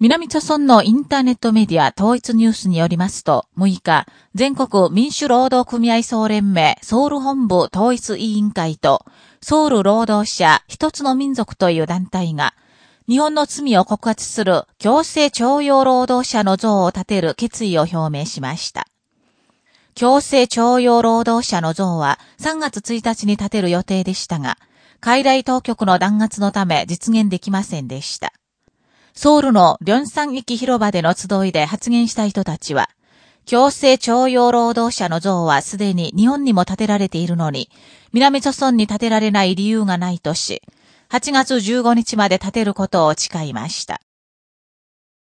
南朝村のインターネットメディア統一ニュースによりますと、6日、全国民主労働組合総連盟ソウル本部統一委員会と、ソウル労働者一つの民族という団体が、日本の罪を告発する強制徴用労働者の像を建てる決意を表明しました。強制徴用労働者の像は3月1日に建てる予定でしたが、海外当局の弾圧のため実現できませんでした。ソウルのリョンサン駅広場での集いで発言した人たちは、強制徴用労働者の像はすでに日本にも建てられているのに、南朝村に建てられない理由がないとし、8月15日まで建てることを誓いました。